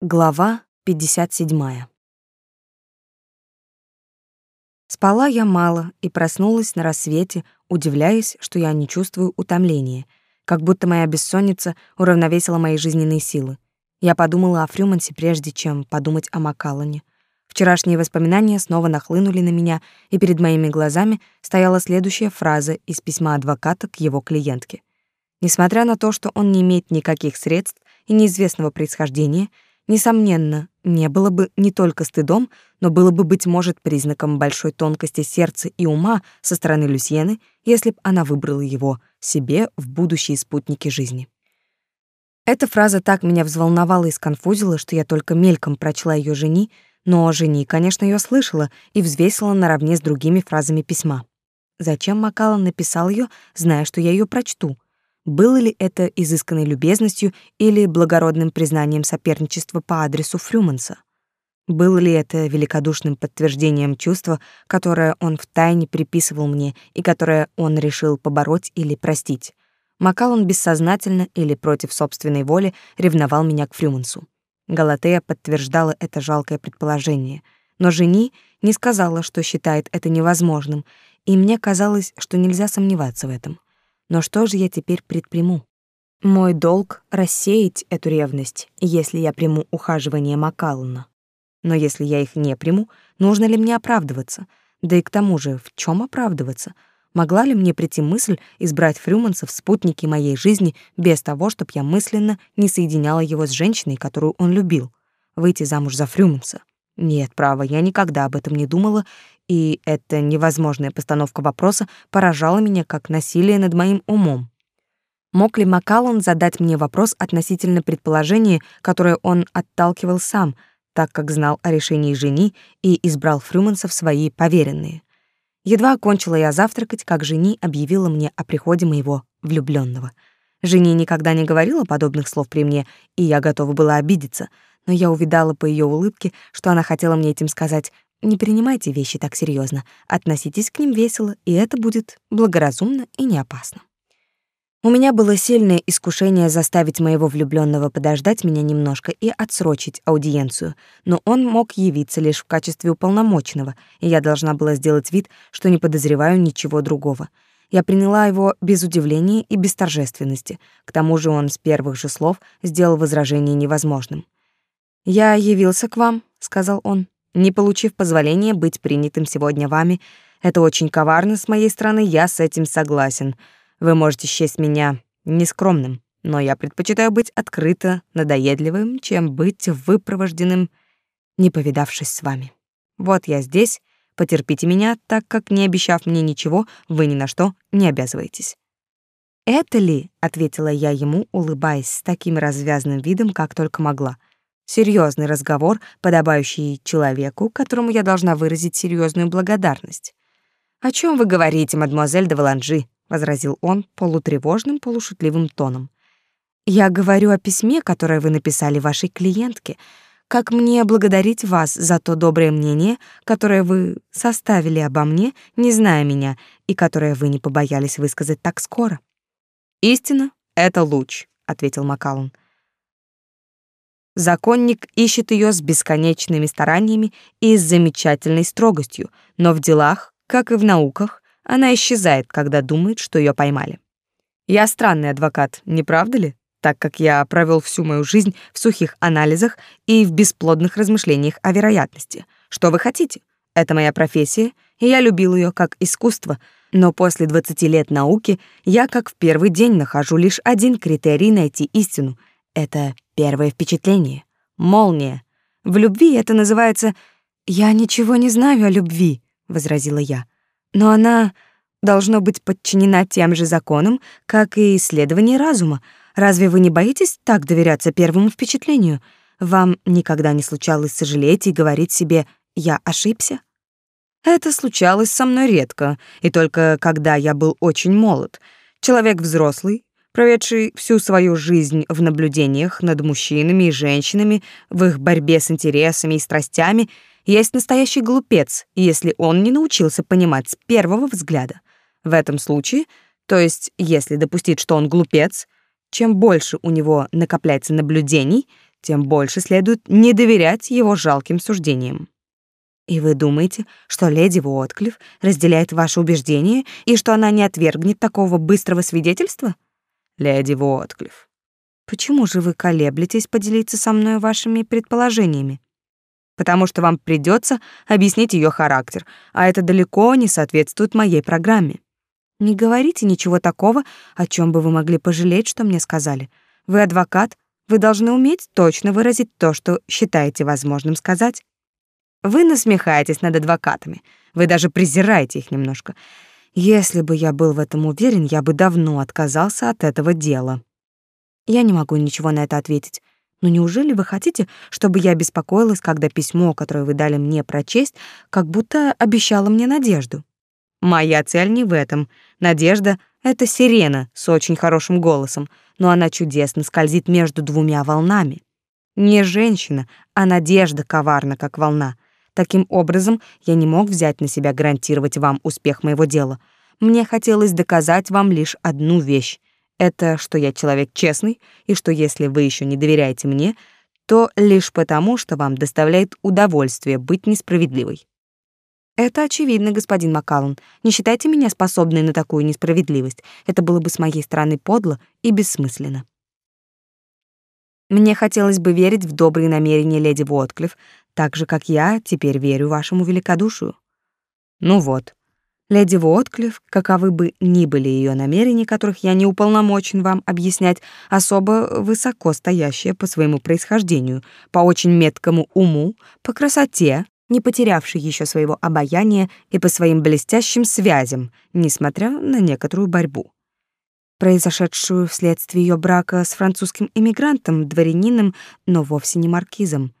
Глава 57. Спала я мало и проснулась на рассвете, удивляясь, что я не чувствую утомления, как будто моя бессонница уравновесила мои жизненные силы. Я подумала о Фрюмансе прежде, чем подумать о Макаллане. Вчерашние воспоминания снова нахлынули на меня, и перед моими глазами стояла следующая фраза из письма адвоката к его клиентке. Несмотря на то, что он не имеет никаких средств и неизвестного происхождения, несомненно, не было бы не только стыдом, но было бы, быть может, признаком большой тонкости сердца и ума со стороны Люсьены, если б она выбрала его себе в будущие спутники жизни. Эта фраза так меня взволновала и сконфузила, что я только мельком прочла ее жени, но жени, конечно, ее слышала и взвесила наравне с другими фразами письма. Зачем Макалан написал ее, зная, что я ее прочту — было ли это изысканной любезностью или благородным признанием соперничества по адресу Фрюманса? Было ли это великодушным подтверждением чувства, которое он втайне приписывал мне и которое он решил побороть или простить? Макалон бессознательно или против собственной воли ревновал меня к Фрюмансу. Галатея подтверждала это жалкое предположение, но жени не сказала, что считает это невозможным, и мне казалось, что нельзя сомневаться в этом. Но что же я теперь предприму? Мой долг — рассеять эту ревность, если я приму ухаживание Макаллана. Но если я их не приму, нужно ли мне оправдываться? Да и к тому же, в чем оправдываться? Могла ли мне прийти мысль избрать Фрюманса в спутники моей жизни без того, чтобы я мысленно не соединяла его с женщиной, которую он любил? Выйти замуж за Фрюманса? Нет, право, я никогда об этом не думала и эта невозможная постановка вопроса поражала меня как насилие над моим умом. Мог ли Макаллан задать мне вопрос относительно предположения, которое он отталкивал сам, так как знал о решении жени и избрал Фрюманса в свои поверенные? Едва окончила я завтракать, как жени объявила мне о приходе моего влюбленного. Жени никогда не говорила подобных слов при мне, и я готова была обидеться, но я увидала по ее улыбке, что она хотела мне этим сказать не принимайте вещи так серьезно, относитесь к ним весело, и это будет благоразумно и не опасно. У меня было сильное искушение заставить моего влюбленного подождать меня немножко и отсрочить аудиенцию, но он мог явиться лишь в качестве уполномоченного, и я должна была сделать вид, что не подозреваю ничего другого. Я приняла его без удивления и без торжественности. К тому же он с первых же слов сделал возражение невозможным. «Я явился к вам», — сказал он не получив позволения быть принятым сегодня вами. Это очень коварно с моей стороны, я с этим согласен. Вы можете счесть меня нескромным, но я предпочитаю быть открыто надоедливым, чем быть выпровожденным, не повидавшись с вами. Вот я здесь, потерпите меня, так как, не обещав мне ничего, вы ни на что не обязываетесь. «Это ли?» — ответила я ему, улыбаясь с таким развязным видом, как только могла — серьезный разговор, подобающий человеку, которому я должна выразить серьезную благодарность. «О чем вы говорите, мадемуазель де Валанжи?» — возразил он полутревожным, полушутливым тоном. «Я говорю о письме, которое вы написали вашей клиентке. Как мне благодарить вас за то доброе мнение, которое вы составили обо мне, не зная меня, и которое вы не побоялись высказать так скоро?» «Истина — это луч», — ответил Макалон. Законник ищет ее с бесконечными стараниями и с замечательной строгостью, но в делах, как и в науках, она исчезает, когда думает, что ее поймали. Я странный адвокат, не правда ли? Так как я провел всю мою жизнь в сухих анализах и в бесплодных размышлениях о вероятности. Что вы хотите? Это моя профессия, и я любил ее как искусство, но после 20 лет науки я как в первый день нахожу лишь один критерий найти истину — это Первое впечатление. Молния. В любви это называется «я ничего не знаю о любви», — возразила я. «Но она должно быть подчинена тем же законам, как и исследование разума. Разве вы не боитесь так доверяться первому впечатлению? Вам никогда не случалось сожалеть и говорить себе «я ошибся»?» Это случалось со мной редко, и только когда я был очень молод. Человек взрослый, проведший всю свою жизнь в наблюдениях над мужчинами и женщинами, в их борьбе с интересами и страстями, есть настоящий глупец, если он не научился понимать с первого взгляда. В этом случае, то есть если допустить, что он глупец, чем больше у него накопляется наблюдений, тем больше следует не доверять его жалким суждениям. И вы думаете, что леди Уотклифф разделяет ваши убеждения и что она не отвергнет такого быстрого свидетельства? Леди Уотклифф. Почему же вы колеблетесь поделиться со мной вашими предположениями? Потому что вам придется объяснить ее характер, а это далеко не соответствует моей программе. Не говорите ничего такого, о чем бы вы могли пожалеть, что мне сказали. Вы адвокат, вы должны уметь точно выразить то, что считаете возможным сказать. Вы насмехаетесь над адвокатами. Вы даже презираете их немножко. Если бы я был в этом уверен, я бы давно отказался от этого дела. Я не могу ничего на это ответить. Но неужели вы хотите, чтобы я беспокоилась, когда письмо, которое вы дали мне прочесть, как будто обещало мне надежду? Моя цель не в этом. Надежда — это сирена с очень хорошим голосом, но она чудесно скользит между двумя волнами. Не женщина, а надежда коварна, как волна — Таким образом, я не мог взять на себя гарантировать вам успех моего дела. Мне хотелось доказать вам лишь одну вещь. Это что я человек честный, и что если вы еще не доверяете мне, то лишь потому, что вам доставляет удовольствие быть несправедливой. Это очевидно, господин Маккаллан. Не считайте меня способной на такую несправедливость. Это было бы с моей стороны подло и бессмысленно. Мне хотелось бы верить в добрые намерения леди Уотклифф, так же, как я теперь верю вашему великодушию. Ну вот, леди Уотклифф, каковы бы ни были ее намерения, которых я не уполномочен вам объяснять, особо высоко стоящая по своему происхождению, по очень меткому уму, по красоте, не потерявшей еще своего обаяния и по своим блестящим связям, несмотря на некоторую борьбу произошедшую вследствие ее брака с французским эмигрантом, дворянином, но вовсе не маркизом.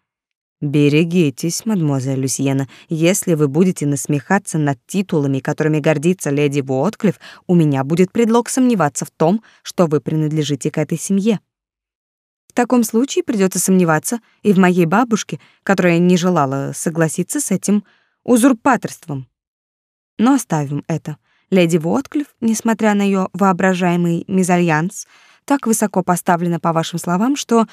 Берегитесь, мадемуазель Люсьена, если вы будете насмехаться над титулами, которыми гордится леди Уотклифф, у меня будет предлог сомневаться в том, что вы принадлежите к этой семье. В таком случае придется сомневаться и в моей бабушке, которая не желала согласиться с этим узурпаторством. Но оставим это. Леди Уотклифф, несмотря на ее воображаемый мезальянс, так высоко поставлена по вашим словам, что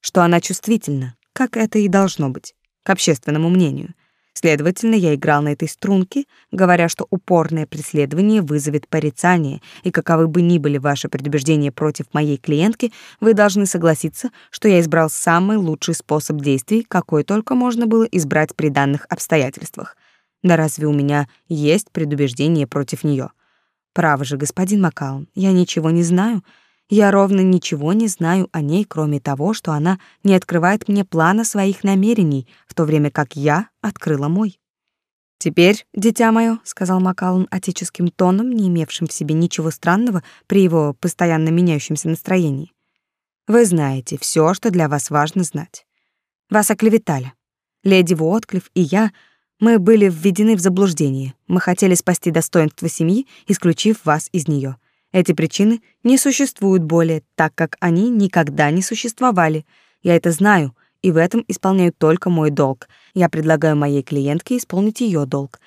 что она чувствительна как это и должно быть, к общественному мнению. Следовательно, я играл на этой струнке, говоря, что упорное преследование вызовет порицание, и каковы бы ни были ваши предубеждения против моей клиентки, вы должны согласиться, что я избрал самый лучший способ действий, какой только можно было избрать при данных обстоятельствах. Да разве у меня есть предубеждение против нее? Право же, господин Макаун, я ничего не знаю, я ровно ничего не знаю о ней, кроме того, что она не открывает мне плана своих намерений, в то время как я открыла мой. «Теперь, дитя мое», — сказал Макалон отеческим тоном, не имевшим в себе ничего странного при его постоянно меняющемся настроении. «Вы знаете все, что для вас важно знать. Вас оклеветали. Леди Уотклифф и я, мы были введены в заблуждение. Мы хотели спасти достоинство семьи, исключив вас из нее. Эти причины не существуют более, так как они никогда не существовали. Я это знаю, и в этом исполняю только мой долг. Я предлагаю моей клиентке исполнить ее долг.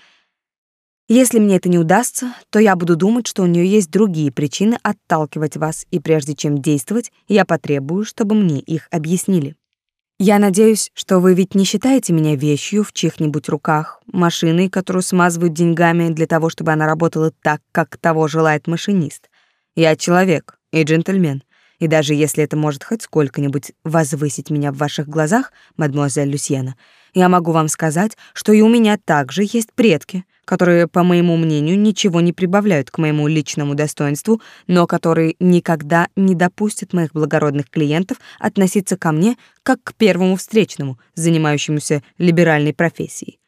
Если мне это не удастся, то я буду думать, что у нее есть другие причины отталкивать вас, и прежде чем действовать, я потребую, чтобы мне их объяснили. Я надеюсь, что вы ведь не считаете меня вещью в чьих-нибудь руках, машиной, которую смазывают деньгами для того, чтобы она работала так, как того желает машинист. Я человек и джентльмен, и даже если это может хоть сколько-нибудь возвысить меня в ваших глазах, мадемуазель Люсьена, я могу вам сказать, что и у меня также есть предки, которые, по моему мнению, ничего не прибавляют к моему личному достоинству, но которые никогда не допустят моих благородных клиентов относиться ко мне как к первому встречному, занимающемуся либеральной профессией.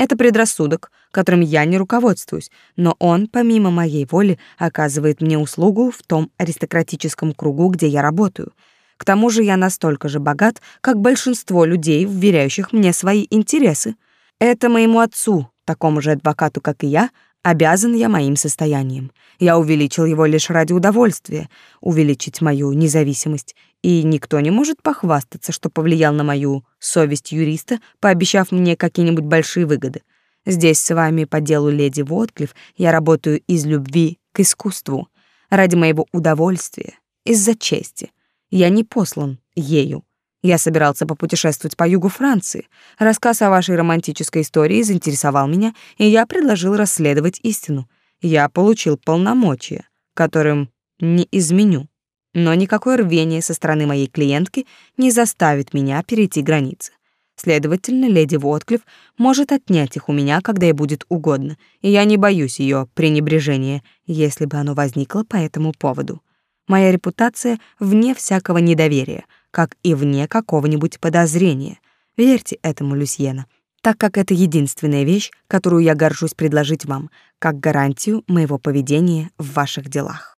Это предрассудок, которым я не руководствуюсь, но он, помимо моей воли, оказывает мне услугу в том аристократическом кругу, где я работаю. К тому же я настолько же богат, как большинство людей, вверяющих мне свои интересы. Это моему отцу, такому же адвокату, как и я, обязан я моим состоянием. Я увеличил его лишь ради удовольствия, увеличить мою независимость, и никто не может похвастаться, что повлиял на мою совесть юриста, пообещав мне какие-нибудь большие выгоды. Здесь с вами по делу леди Вотклифф я работаю из любви к искусству, ради моего удовольствия, из-за чести. Я не послан ею. Я собирался попутешествовать по югу Франции. Рассказ о вашей романтической истории заинтересовал меня, и я предложил расследовать истину. Я получил полномочия, которым не изменю. Но никакое рвение со стороны моей клиентки не заставит меня перейти границы. Следовательно, леди Вотклифф может отнять их у меня, когда ей будет угодно, и я не боюсь ее пренебрежения, если бы оно возникло по этому поводу. Моя репутация вне всякого недоверия, как и вне какого-нибудь подозрения. Верьте этому, Люсьена, так как это единственная вещь, которую я горжусь предложить вам, как гарантию моего поведения в ваших делах.